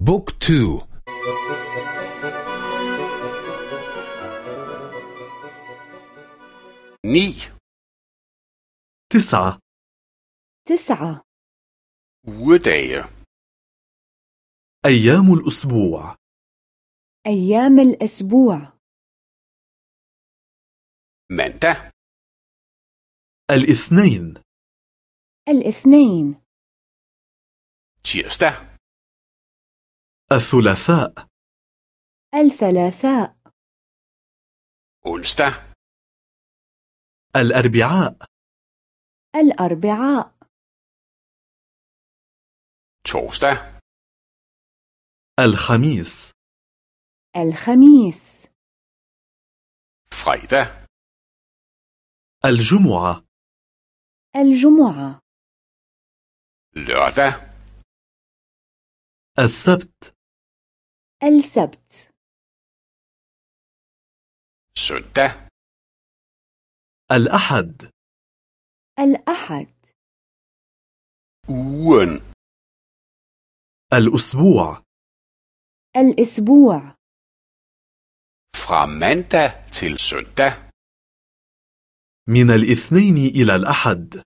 بوك تو. ني. تسعة. تسعة. ugedage أيام الأسبوع. أيام الأسبوع. mandag الإثنين. الإثنين. tirsdag الثلاثاء. الثلاثاء. Onsdag. الأربعاء. الأربعاء. Torsdag. الخميس. الخميس. Fredag. الجمعة. الجمعة. Lørdag. السبت. السبت. søndag الأحد. الأحد. ugen الأسبوع. الأسبوع. fra mandag til søndag من الاثنين إلى الأحد.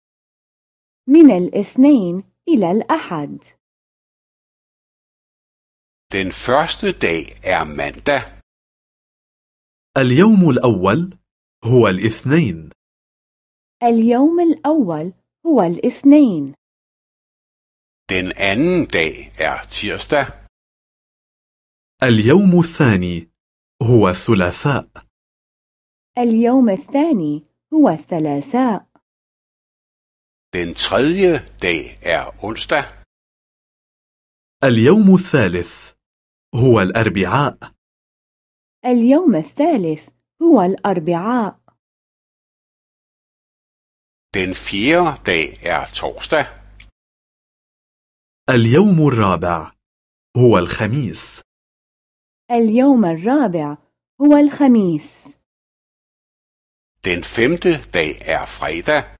من الاثنين إلى الأحد. Den første dag er mandag. اليوم الأول هو الاثنين. اليوم الأول هو الاثنين. Den anden dag er tirsdag. اليوم الثاني هو الثلاثاء. اليوم الثاني هو الثلاثاء. Den tredje dag er onsdag. اليوم الثالث هو الأربعاء. اليوم الثالث هو الأربعاء. Den fjerde dag er torsdag. اليوم الرابع هو الخميس. اليوم الرابع هو الخميس. Den femte dag er fredag.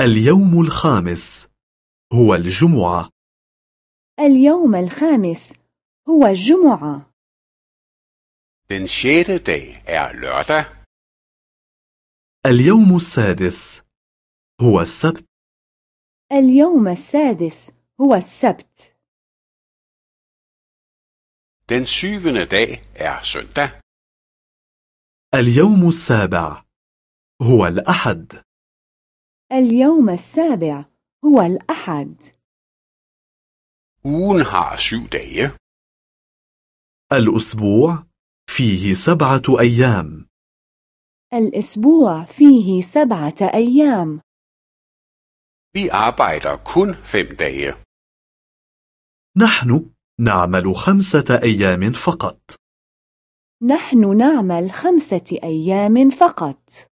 اليوم الخامس هو الجمعة. اليوم الخامس هو الجمعة den sjette dag er lørdag. اليوم السادس هو السبت. اليوم السادس هو السبت. Den syvende dag er søndag. اليوم السابع هو الأحد. اليوم السابع هو الأحد. Ugen har syv dage. الأسبوع فيه سبعة أيام. الأسبوع فيه سبعة أيام. Vi arbejder kun fem dage. نحن نعمل خمسة أيام فقط. نحن نعمل خمسة أيام فقط.